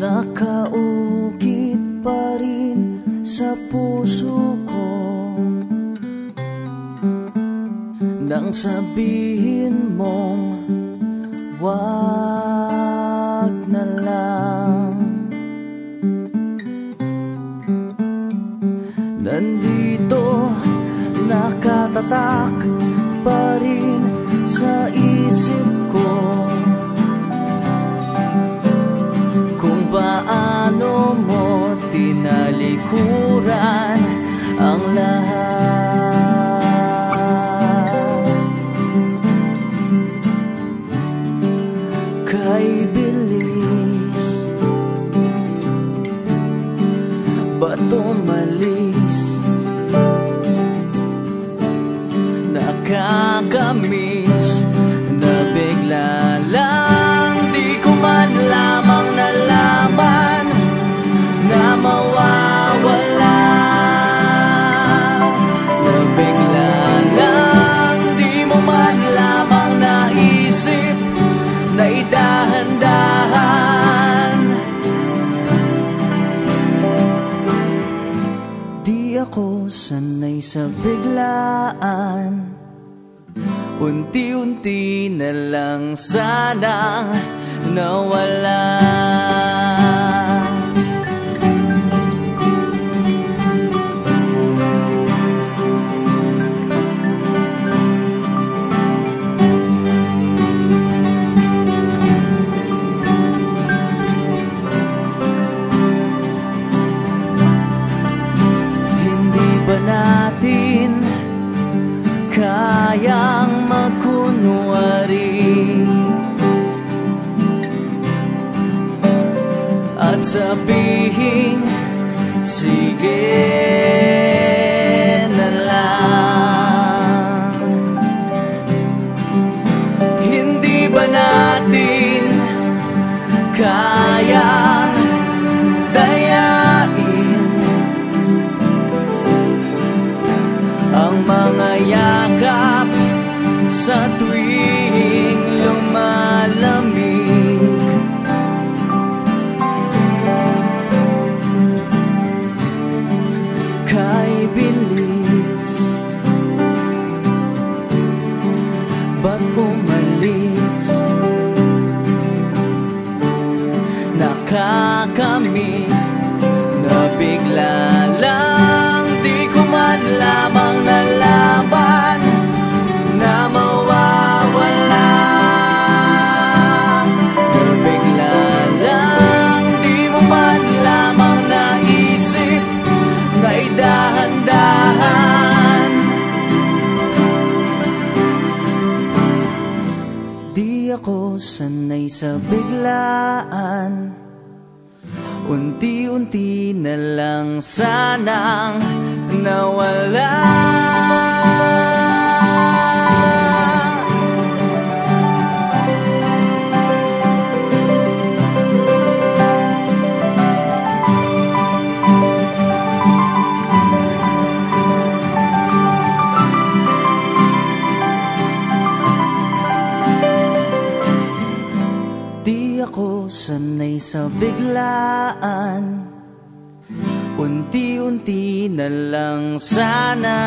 Nakaukit pa rin sa puso ko. Nang sabihin mong wag na lang. Nandito nakatatak pa rin sa isip tinalikuran ang lahat. Kay bilis Ba't umalis Nakakamiss Na idahan-dahan Di ako sanay sa biglaan. Unti-unti na lang sana nawala At sabihin, sige na lang. Hindi ba natin kayang dayain ang mga yakap sa tuwing Nakakamiss na bigla lang Di ko man lamang nalaman Na mawawala. Na bigla lang Di mo man lamang naisip Na idahan-dahan. Di ako sanay sa biglaan Unti-unti na lang sanang nawala Di ako sanay sa biglaan. Unti-unti na lang sana.